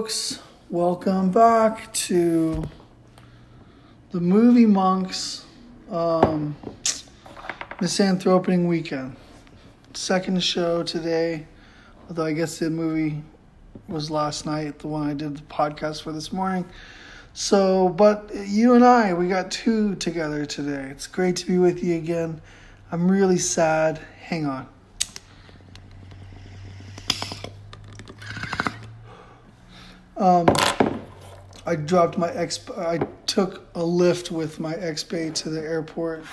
Folks. Welcome back to the Movie Monks um, Misanthroping Weekend. Second show today, although I guess the movie was last night, the one I did the podcast for this morning. So, but you and I, we got two together today. It's great to be with you again. I'm really sad. Hang on. Um, I dropped my ex. I took a lift with my ex bae to the airport,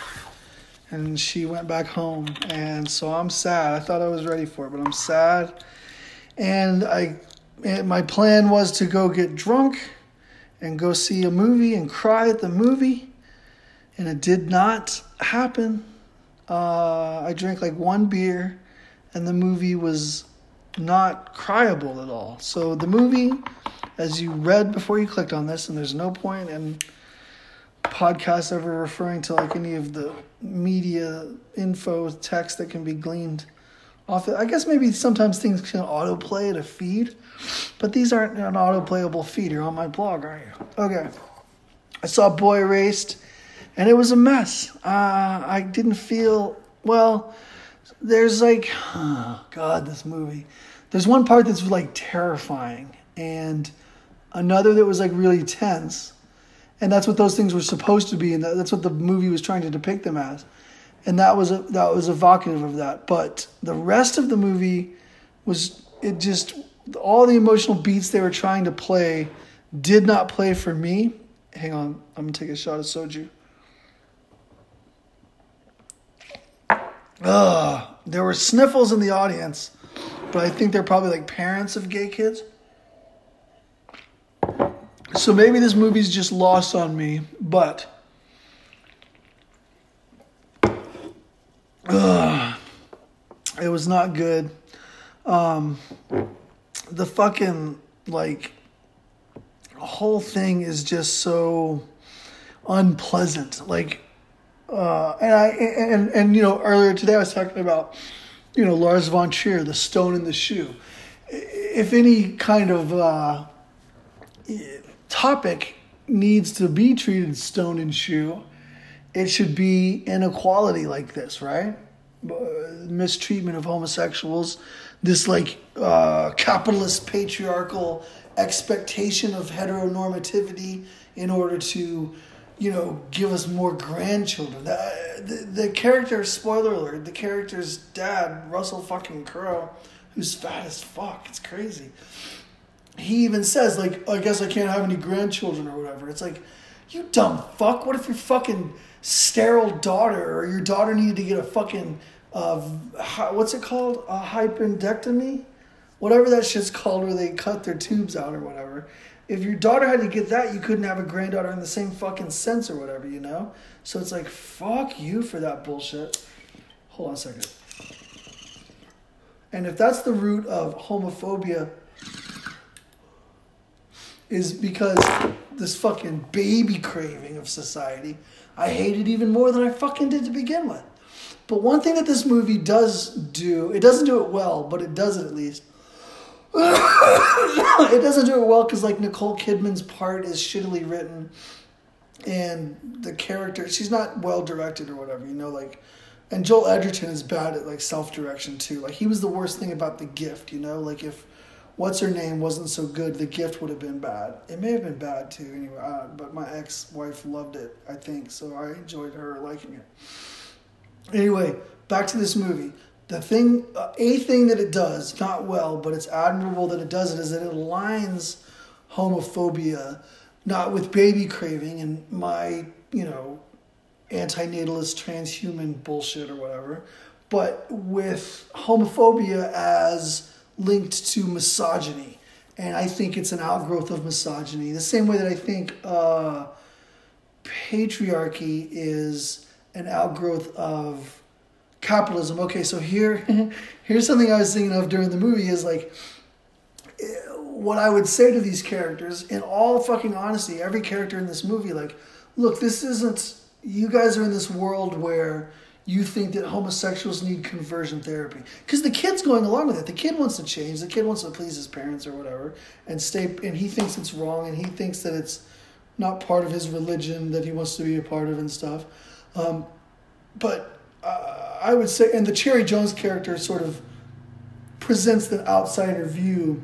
and she went back home. And so I'm sad. I thought I was ready for it, but I'm sad. And I, and my plan was to go get drunk, and go see a movie and cry at the movie, and it did not happen. Uh, I drank like one beer, and the movie was not cryable at all. So the movie as you read before you clicked on this, and there's no point in podcasts ever referring to like any of the media info text that can be gleaned off it. I guess maybe sometimes things can autoplay at a feed, but these aren't an autoplayable feed. You're on my blog, aren't you? Okay. I saw Boy Erased, and it was a mess. Uh, I didn't feel well. There's like, oh God, this movie. There's one part that's like terrifying, and another that was like really tense. And that's what those things were supposed to be, and that's what the movie was trying to depict them as. And that was that was evocative of that. But the rest of the movie was it just all the emotional beats they were trying to play did not play for me. Hang on, I'm gonna take a shot of soju. Ugh, there were sniffles in the audience, but I think they're probably like parents of gay kids. So maybe this movie's just lost on me, but it was not good. Um, the fucking like whole thing is just so unpleasant. Like, uh, and I and and you know earlier today I was talking about you know Lars von Trier, the stone in the shoe. If any kind of uh, topic needs to be treated stone and shoe, it should be inequality like this, right? Uh, mistreatment of homosexuals, this like uh, capitalist patriarchal expectation of heteronormativity in order to, you know, give us more grandchildren. The, the, the character, spoiler alert, the character's dad, Russell fucking Crowe, who's fat as fuck. It's crazy he even says like, I guess I can't have any grandchildren or whatever. It's like, you dumb fuck. What if your fucking sterile daughter or your daughter needed to get a fucking uh, what's it called? A hypendectomy? Whatever that shit's called where they cut their tubes out or whatever. If your daughter had to get that, you couldn't have a granddaughter in the same fucking sense or whatever, you know? So it's like, fuck you for that bullshit. Hold on a second. And if that's the root of homophobia is because this fucking baby craving of society, I hate it even more than I fucking did to begin with. But one thing that this movie does do, it doesn't do it well, but it does it at least. it doesn't do it well because like Nicole Kidman's part is shittily written, and the character she's not well directed or whatever. You know, like, and Joel Edgerton is bad at like self direction too. Like he was the worst thing about the gift. You know, like if what's her name wasn't so good, the gift would have been bad. It may have been bad too, anyway. Uh, but my ex-wife loved it, I think, so I enjoyed her liking it. Anyway, back to this movie. The thing, uh, a thing that it does, not well, but it's admirable that it does it, is that it aligns homophobia not with baby craving and my, you know, antinatalist transhuman bullshit or whatever, but with homophobia as linked to misogyny. And I think it's an outgrowth of misogyny. The same way that I think uh, patriarchy is an outgrowth of capitalism. Okay, so here, here's something I was thinking of during the movie is like, what I would say to these characters, in all fucking honesty, every character in this movie, like, look, this isn't, you guys are in this world where you think that homosexuals need conversion therapy because the kid's going along with it. The kid wants to change. The kid wants to please his parents or whatever, and stay. And he thinks it's wrong, and he thinks that it's not part of his religion that he wants to be a part of and stuff. Um, but uh, I would say, and the Cherry Jones character sort of presents the outsider view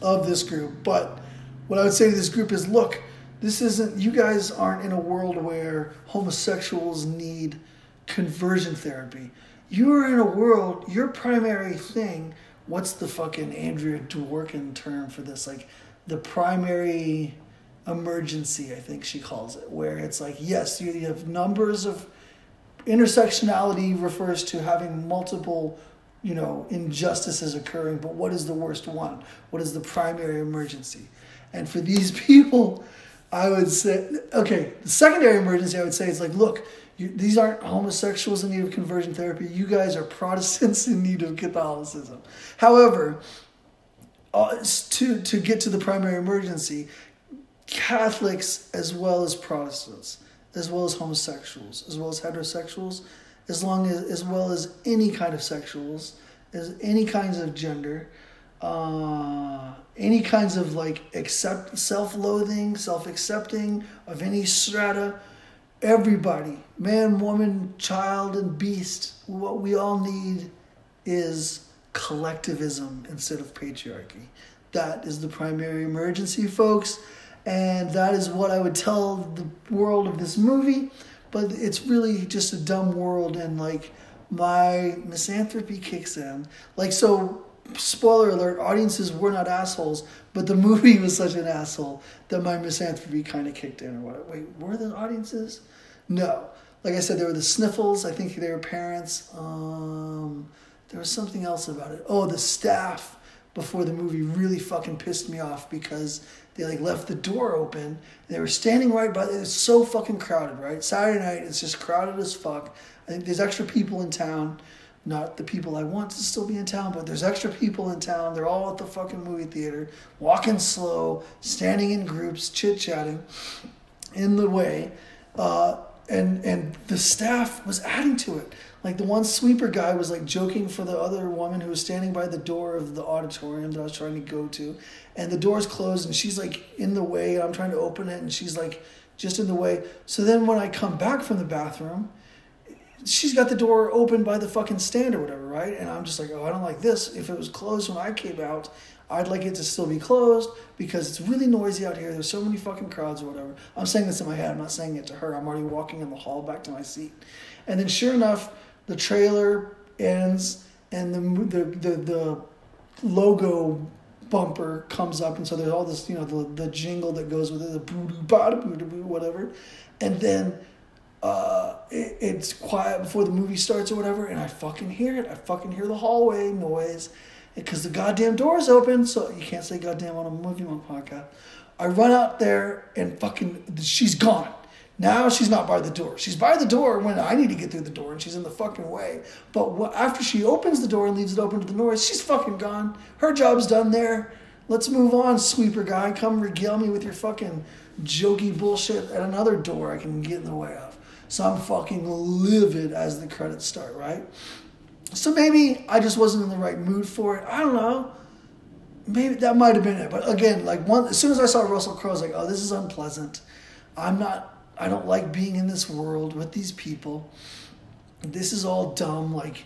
of this group. But what I would say to this group is, look, this isn't. You guys aren't in a world where homosexuals need conversion therapy. You're in a world, your primary thing, what's the fucking Andrea Dworkin term for this? Like the primary emergency, I think she calls it, where it's like, yes, you have numbers of intersectionality refers to having multiple, you know, injustices occurring, but what is the worst one? What is the primary emergency? And for these people, I would say, okay, the secondary emergency I would say is like, look, you, these aren't homosexuals in need of conversion therapy. You guys are Protestants in need of Catholicism. However, uh, to, to get to the primary emergency, Catholics as well as Protestants, as well as homosexuals, as well as heterosexuals, as long as as well as any kind of sexuals, as any kinds of gender, uh, any kinds of like accept self-loathing, self-accepting of any strata everybody, man, woman, child, and beast, what we all need is collectivism instead of patriarchy. That is the primary emergency, folks. And that is what I would tell the world of this movie. But it's really just a dumb world, and like my misanthropy kicks in. Like, so spoiler alert, audiences were not assholes, but the movie was such an asshole that my misanthropy kind of kicked in. Or what? Wait, were the audiences? No. Like I said, there were the sniffles. I think they were parents. Um, there was something else about it. Oh, the staff before the movie really fucking pissed me off because they like left the door open. They were standing right by. It's so fucking crowded, right? Saturday night, it's just crowded as fuck. I think there's extra people in town not the people I want to still be in town, but there's extra people in town. They're all at the fucking movie theater, walking slow, standing in groups, chit chatting in the way. Uh, and and the staff was adding to it. Like the one sweeper guy was like joking for the other woman who was standing by the door of the auditorium that I was trying to go to, and the door's closed and she's like in the way. I'm trying to open it and she's like just in the way. So then when I come back from the bathroom, she's got the door open by the fucking stand or whatever, right? And I'm just like, oh, I don't like this. If it was closed when I came out, I'd like it to still be closed because it's really noisy out here. There's so many fucking crowds or whatever. I'm saying this in my head. I'm not saying it to her. I'm already walking in the hall back to my seat. And then sure enough, the trailer ends and the the the, the logo bumper comes up and so there's all this, you know, the, the jingle that goes with it, the boo doo ba boo whatever. And then uh, it, it's quiet before the movie starts or whatever, and I fucking hear it. I fucking hear the hallway noise because the goddamn door is open, so you can't say goddamn on a movie on podcast. I run out there and fucking she's gone. Now she's not by the door. She's by the door when I need to get through the door and she's in the fucking way. But after she opens the door and leaves it open to the noise, she's fucking gone. Her job's done there. Let's move on, sweeper guy. Come regale me with your fucking jokey bullshit at another door I can get in the way of. So I'm fucking livid as the credits start, right? So maybe I just wasn't in the right mood for it. I don't know. Maybe that might have been it. But again, like one as soon as I saw Russell Crowe, I was like, oh, this is unpleasant. I'm not I don't like being in this world with these people. This is all dumb. Like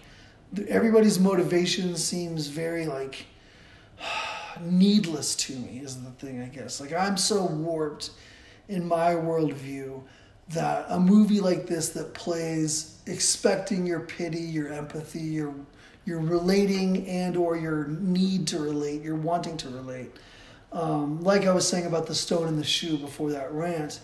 everybody's motivation seems very like needless to me is the thing, I guess. Like I'm so warped in my worldview that a movie like this that plays expecting your pity, your empathy, your your relating and or your need to relate, your wanting to relate. Um, like I was saying about the stone in the shoe before that rant,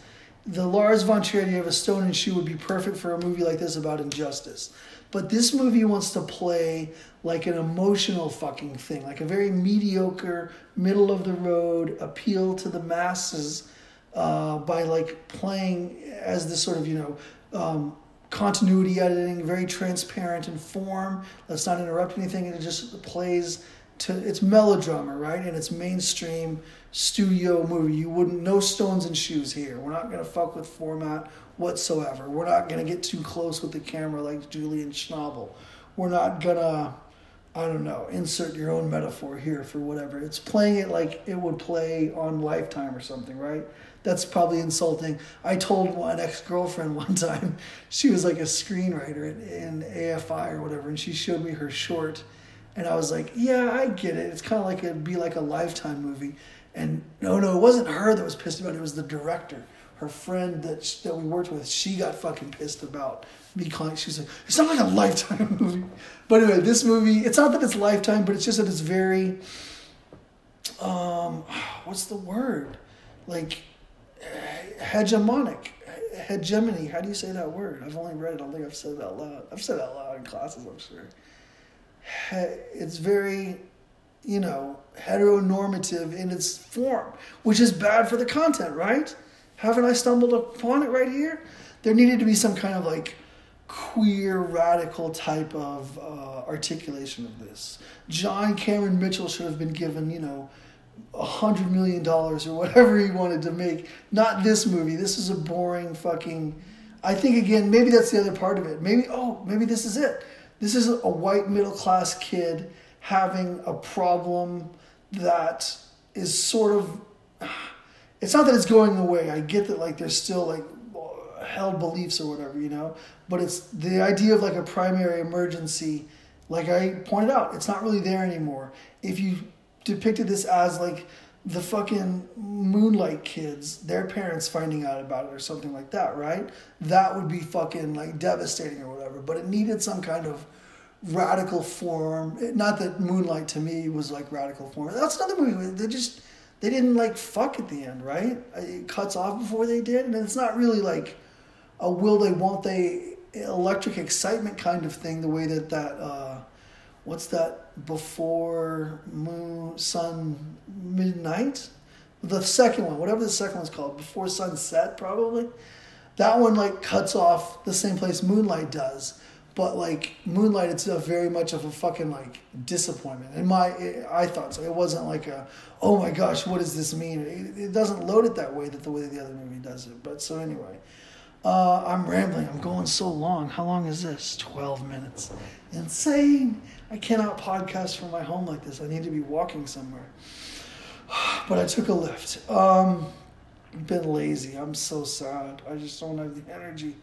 the Lars von Trier of a stone and shoe would be perfect for a movie like this about injustice. But this movie wants to play like an emotional fucking thing, like a very mediocre, middle of the road appeal to the masses uh, by like playing as this sort of you know um, continuity editing, very transparent in form. Let's not interrupt anything. It just plays to it's melodrama, right? And it's mainstream studio movie. You wouldn't no stones and shoes here. We're not gonna fuck with format whatsoever. We're not gonna get too close with the camera like Julian Schnabel. We're not gonna I don't know, insert your own metaphor here for whatever. It's playing it like it would play on Lifetime or something, right? That's probably insulting. I told one ex girlfriend one time, she was like a screenwriter in, in AFI or whatever, and she showed me her short. And I was like, yeah, I get it. It's kind of like it'd be like a Lifetime movie. And no, no, it wasn't her that was pissed about it. It was the director. Her friend that, that we worked with, she got fucking pissed about me calling. She's like, it's not like a Lifetime movie. But anyway, this movie, it's not that it's Lifetime, but it's just that it's very, um, what's the word? Like, hegemonic. Hegemony. How do you say that word? I've only read it. I don't think I've said it out loud. I've said it out loud in classes, I'm sure. It's very, you know, heteronormative in its form, which is bad for the content, right? Haven't I stumbled upon it right here? There needed to be some kind of like queer radical type of uh, articulation of this. John Cameron Mitchell should have been given, you know, hundred million dollars or whatever he wanted to make. Not this movie. This is a boring fucking. I think again, maybe that's the other part of it. Maybe oh, maybe this is it. This is a white middle class kid having a problem that is sort of. It's not that it's going away. I get that like there's still like held beliefs or whatever, you know. But it's the idea of like a primary emergency. Like I pointed out, it's not really there anymore. If you depicted this as like the fucking moonlight kids, their parents finding out about it or something like that, right? That would be fucking like devastating or whatever. But it needed some kind of radical form. Not that Moonlight to me was like radical form. That's another movie. They just they didn't like fuck at the end, right? It cuts off before they did, and it's not really like a will they won't they electric excitement kind of thing. The way that that uh, what's that before moon sun midnight, the second one, whatever the second one's called, before sunset probably. That one like cuts off the same place Moonlight does but like Moonlight, it's a very much of a fucking like disappointment. in my, I thought so. It wasn't like a, oh my gosh, what does this mean? It, it, doesn't load it that way that the way the other movie does it. But so anyway, uh, I'm rambling. I'm going so long. How long is this? Twelve minutes. Insane. I cannot podcast from my home like this. I need to be walking somewhere. But I took a lift. Um, been lazy. I'm so sad. I just don't have the energy.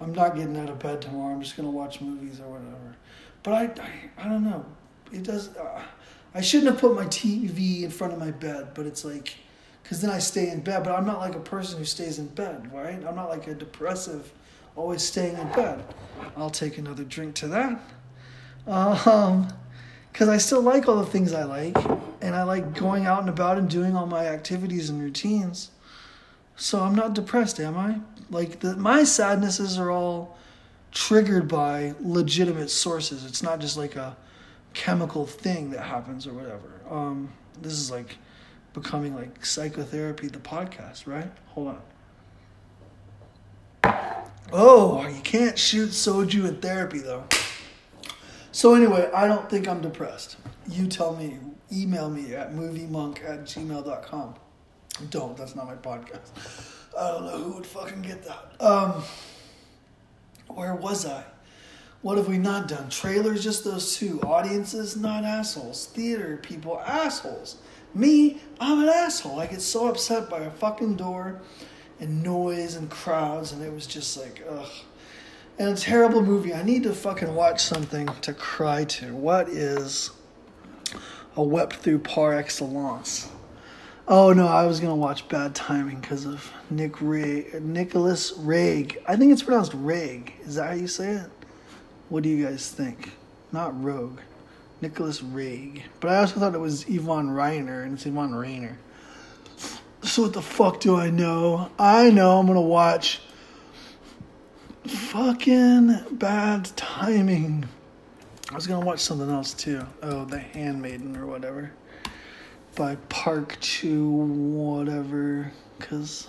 I'm not getting out of bed tomorrow. I'm just gonna watch movies or whatever. But I, I, I don't know. It does. Uh, I shouldn't have put my TV in front of my bed, but it's like, because then I stay in bed. But I'm not like a person who stays in bed, right? I'm not like a depressive, always staying in bed. I'll take another drink to that. Um, because I still like all the things I like, and I like going out and about and doing all my activities and routines. So I'm not depressed, am I? Like the, my sadnesses are all triggered by legitimate sources. It's not just like a chemical thing that happens or whatever. Um, this is like becoming like psychotherapy, the podcast, right? Hold on. Oh, you can't shoot soju in therapy though. So anyway, I don't think I'm depressed. You tell me. Email me at moviemonk at gmail.com. Don't, that's not my podcast. I don't know who would fucking get that. Um, where was I? What have we not done? Trailers, just those two. Audiences, not assholes. Theater people, assholes. Me, I'm an asshole. I get so upset by a fucking door and noise and crowds, and it was just like, ugh. And a terrible movie. I need to fucking watch something to cry to. What is a wept through par excellence? Oh no, I was gonna watch Bad Timing because of Nick Ray, Nicholas Raeg. I think it's pronounced Raeg. Is that how you say it? What do you guys think? Not Rogue, Nicholas Raeg. But I also thought it was Yvonne Reiner, and it's Yvonne Rainer. So what the fuck do I know? I know I'm gonna watch fucking Bad Timing. I was gonna watch something else too. Oh, The Handmaiden or whatever by Park to whatever, because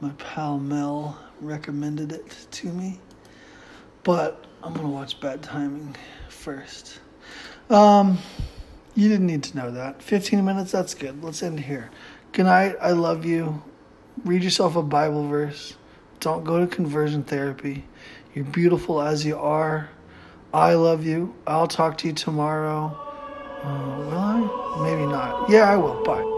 my pal Mel recommended it to me. But I'm gonna watch Bad Timing first. Um, You didn't need to know that. 15 minutes, that's good. Let's end here. Good night. I love you. Read yourself a Bible verse. Don't go to conversion therapy. You're beautiful as you are. I love you. I'll talk to you tomorrow. Uh, will I? Maybe not. Yeah, I will. Bye.